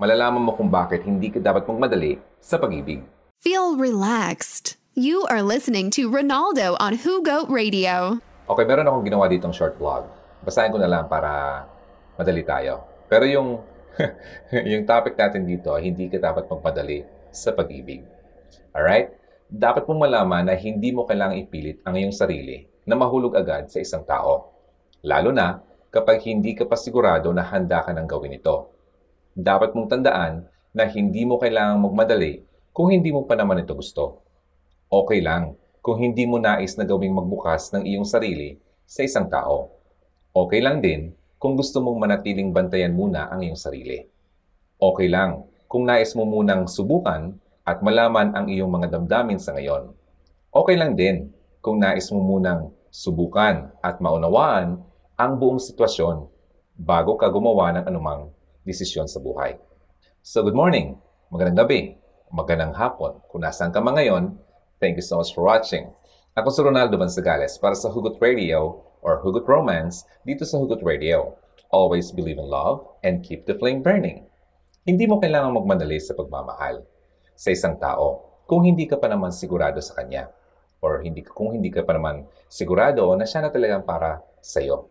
malalaman mo kung bakit hindi ka dapat magmadali sa pag-ibig. Feel relaxed. You are listening to Ronaldo on Who Goat Radio. Okay, meron akong ginawa ditong short vlog. Basahin ko na lang para madali tayo. Pero yung yung topic natin dito, hindi ka dapat magmadali sa pag-ibig. Alright? Dapat mong malaman na hindi mo kailangang ipilit ang iyong sarili na mahulog agad sa isang tao. Lalo na kapag hindi ka pa sigurado na handa ka ng gawin ito dapat mong tandaan na hindi mo kailangang magmadali kung hindi mo pa naman ito gusto. Okay lang kung hindi mo nais na gawing magbukas ng iyong sarili sa isang tao. Okay lang din kung gusto mong manatiling bantayan muna ang iyong sarili. Okay lang kung nais mo munang subukan at malaman ang iyong mga damdamin sa ngayon. Okay lang din kung nais mo munang subukan at maunawaan ang buong sitwasyon bago ka gumawa ng anumang desisyon sa buhay. So good morning, magandang gabi, magandang hapon. Kung nasaan ka man ngayon, thank you so much for watching. Ako si Ronaldo Bansagales para sa Hugot Radio or Hugot Romance dito sa Hugot Radio. Always believe in love and keep the flame burning. Hindi mo kailangan magmadali sa pagmamahal sa isang tao kung hindi ka pa naman sigurado sa kanya or hindi kung hindi ka pa naman sigurado na siya na talagang para sa iyo.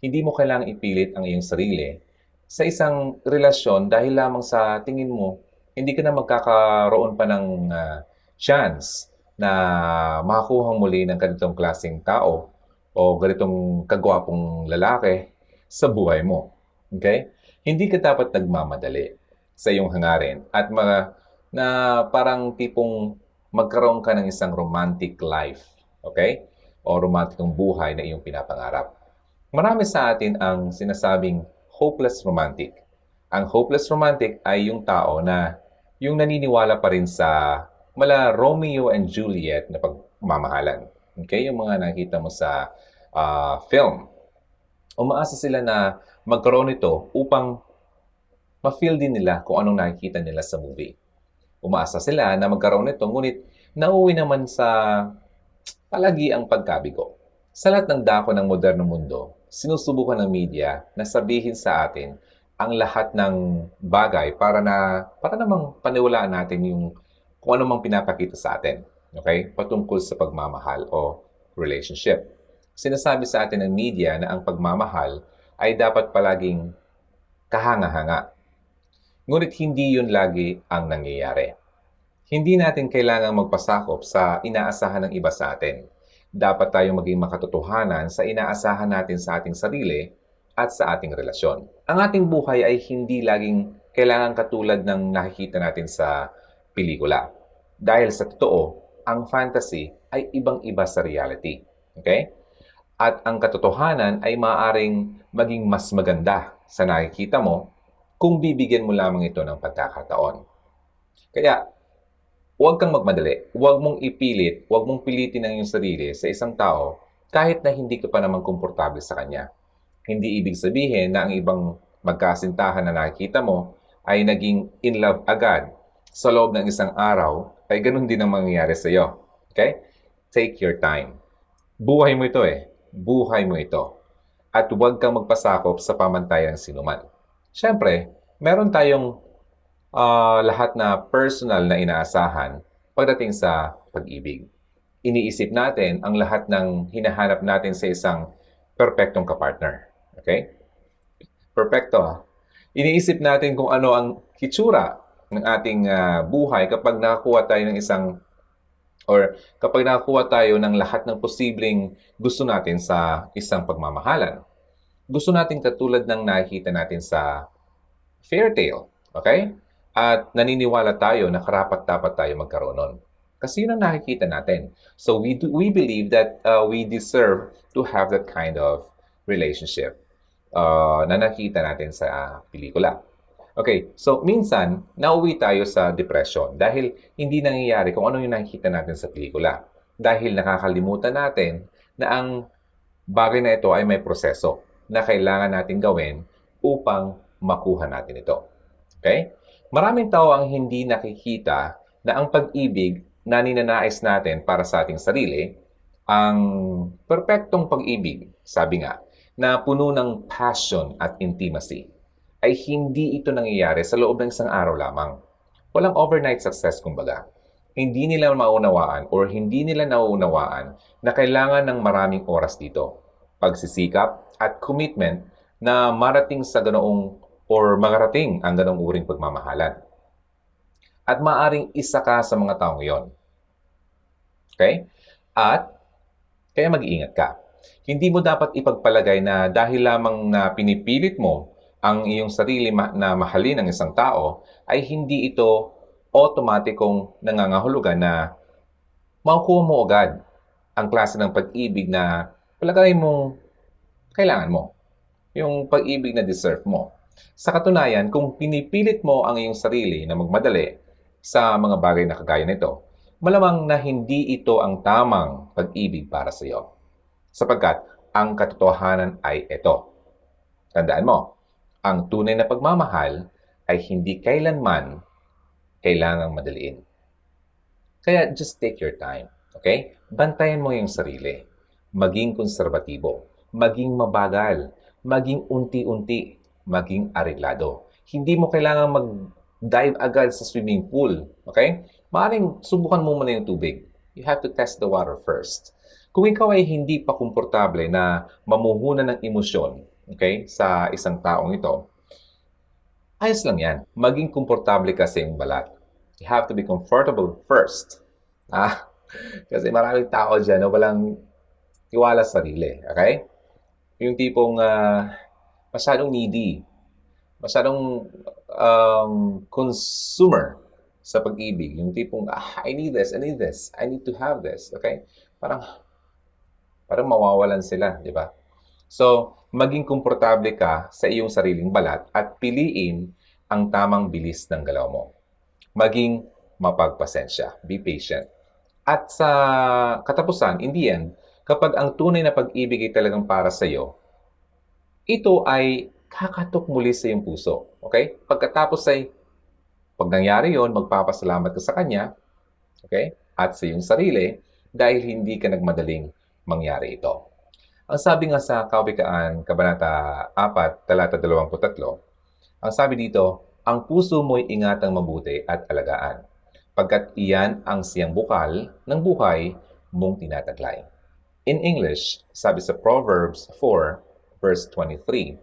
Hindi mo kailangang ipilit ang iyong sarili sa isang relasyon dahil lamang sa tingin mo, hindi ka na magkakaroon pa ng uh, chance na makakuha muli ng ganitong klaseng tao o ganitong kagwapong lalaki sa buhay mo. Okay? Hindi ka dapat nagmamadali sa iyong hangarin at mga na parang tipong magkaroon ka ng isang romantic life. Okay? O romantikong buhay na iyong pinapangarap. Marami sa atin ang sinasabing hopeless romantic. Ang hopeless romantic ay yung tao na yung naniniwala pa rin sa mala Romeo and Juliet na pagmamahalan. Okay? Yung mga nakita mo sa uh, film. Umaasa sila na magkaroon ito upang ma-feel din nila kung anong nakikita nila sa movie. Umaasa sila na magkaroon nito, ngunit nauwi naman sa palagi ang pagkabigo. Sa lahat ng dako ng modernong mundo, sinusubukan ng media na sabihin sa atin ang lahat ng bagay para na para namang paniwalaan natin yung kung ano mang pinapakita sa atin. Okay? Patungkol sa pagmamahal o relationship. Sinasabi sa atin ng media na ang pagmamahal ay dapat palaging kahanga-hanga. Ngunit hindi yun lagi ang nangyayari. Hindi natin kailangang magpasakop sa inaasahan ng iba sa atin dapat tayong maging makatotohanan sa inaasahan natin sa ating sarili at sa ating relasyon. Ang ating buhay ay hindi laging kailangan katulad ng nakikita natin sa pelikula. Dahil sa totoo, ang fantasy ay ibang-iba sa reality. Okay? At ang katotohanan ay maaaring maging mas maganda sa nakikita mo kung bibigyan mo lamang ito ng pagkakataon. Kaya, Huwag kang magmadali. Huwag mong ipilit, huwag mong pilitin ang iyong sarili sa isang tao kahit na hindi ka pa naman komportable sa kanya. Hindi ibig sabihin na ang ibang magkasintahan na nakikita mo ay naging in love agad sa loob ng isang araw, ay ganun din ang mangyayari sa iyo. Okay? Take your time. Buhay mo ito eh. Buhay mo ito. At huwag kang magpasakop sa pamantayan ng sinuman. Siyempre, meron tayong uh, lahat na personal na inaasahan pagdating sa pag-ibig. Iniisip natin ang lahat ng hinahanap natin sa isang perpektong kapartner. Okay? Perpekto. Iniisip natin kung ano ang kitsura ng ating uh, buhay kapag nakakuha tayo ng isang or kapag nakakuha tayo ng lahat ng posibleng gusto natin sa isang pagmamahalan. Gusto natin katulad ng nakikita natin sa fairy tale. Okay? At naniniwala tayo na karapat-dapat tayo magkaroon nun. Kasi yun ang nakikita natin. So we, do, we believe that uh, we deserve to have that kind of relationship uh, na nakita natin sa pelikula. Okay, so minsan, nauwi tayo sa depression dahil hindi nangyayari kung ano yung nakikita natin sa pelikula. Dahil nakakalimutan natin na ang bagay na ito ay may proseso na kailangan natin gawin upang makuha natin ito. Okay? Maraming tao ang hindi nakikita na ang pag-ibig na ninanais natin para sa ating sarili, ang perpektong pag-ibig, sabi nga, na puno ng passion at intimacy. ay hindi ito nangyayari sa loob ng isang araw lamang. Walang overnight success kumbaga. Hindi nila maunawaan or hindi nila nauunawaan na kailangan ng maraming oras dito. Pagsisikap at commitment na marating sa ganoong or magarating ang ganong uring pagmamahalan. At maaring isa ka sa mga taong yon. Okay? At kaya mag-iingat ka. Hindi mo dapat ipagpalagay na dahil lamang na pinipilit mo ang iyong sarili na mahalin ng isang tao, ay hindi ito otomatikong nangangahulugan na makukuha mo agad ang klase ng pag-ibig na palagay mong kailangan mo. Yung pag-ibig na deserve mo. Sa katunayan, kung pinipilit mo ang iyong sarili na magmadali sa mga bagay na kagaya nito, malamang na hindi ito ang tamang pag-ibig para sa iyo. Sapagkat ang katotohanan ay ito. Tandaan mo, ang tunay na pagmamahal ay hindi kailanman kailangang madaliin. Kaya just take your time, okay? Bantayan mo yung sarili. Maging konserbatibo, maging mabagal, maging unti-unti, maging ariglado. Hindi mo kailangan mag-dive agad sa swimming pool, okay? Maaring subukan mo muna yung tubig. You have to test the water first. Kung ikaw ay hindi pa komportable na mamuhuna ng emosyon okay, sa isang taong ito, ayos lang yan. Maging komportable ka sa iyong balat. You have to be comfortable first. Ah, kasi maraming tao dyan na walang tiwala sa sarili. Okay? Yung tipong uh, masyadong needy, masyadong um, consumer sa pag-ibig. Yung tipong, ah, I need this, I need this, I need to have this. Okay? Parang, parang mawawalan sila, di ba? So, maging komportable ka sa iyong sariling balat at piliin ang tamang bilis ng galaw mo. Maging mapagpasensya. Be patient. At sa katapusan, in the end, kapag ang tunay na pag-ibig ay talagang para sa iyo, ito ay kakatok muli sa iyong puso. Okay? Pagkatapos ay pag nangyari yon, magpapasalamat ka sa Kanya, okay? At sa iyong sarili, dahil hindi ka nagmadaling mangyari ito. Ang sabi nga sa Kawikaan, Kabanata 4, Talata 23, ang sabi dito, ang puso mo'y ingatang mabuti at alagaan, pagkat iyan ang siyang bukal ng buhay mong tinataglay. In English, sabi sa Proverbs 4, verse 23,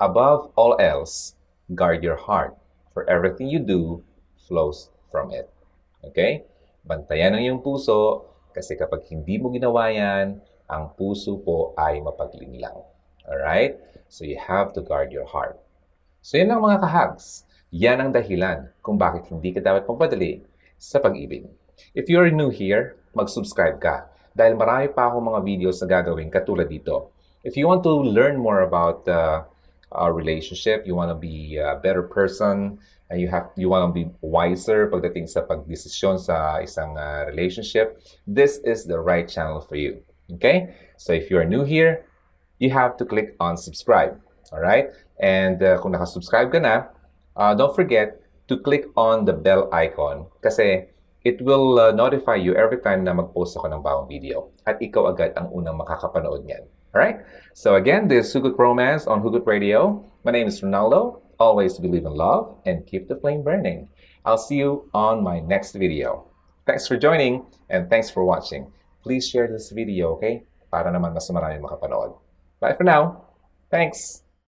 Above all else, guard your heart, For everything you do flows from it. Okay? Bantayan ang iyong puso kasi kapag hindi mo ginawa yan, ang puso po ay mapaglinlang. Alright? So you have to guard your heart. So yan ang mga kahags. Yan ang dahilan kung bakit hindi ka dapat magpadali sa pag-ibig. If you're new here, mag-subscribe ka dahil marami pa akong mga videos na gagawin katulad dito. If you want to learn more about uh, uh, relationship, you want to be a better person, and you have you want to be wiser pagdating sa pagdesisyon sa isang uh, relationship, this is the right channel for you. Okay? So if you are new here, you have to click on subscribe. All right? And uh, kung naka-subscribe ka na, uh, don't forget to click on the bell icon kasi it will uh, notify you every time na mag-post ako ng bagong video. At ikaw agad ang unang makakapanood niyan. Alright? So again, this is Hugot Romance on Hugot Radio. My name is Ronaldo. Always believe in love and keep the flame burning. I'll see you on my next video. Thanks for joining and thanks for watching. Please share this video, okay? Para naman mas marami makapanood. Bye for now. Thanks.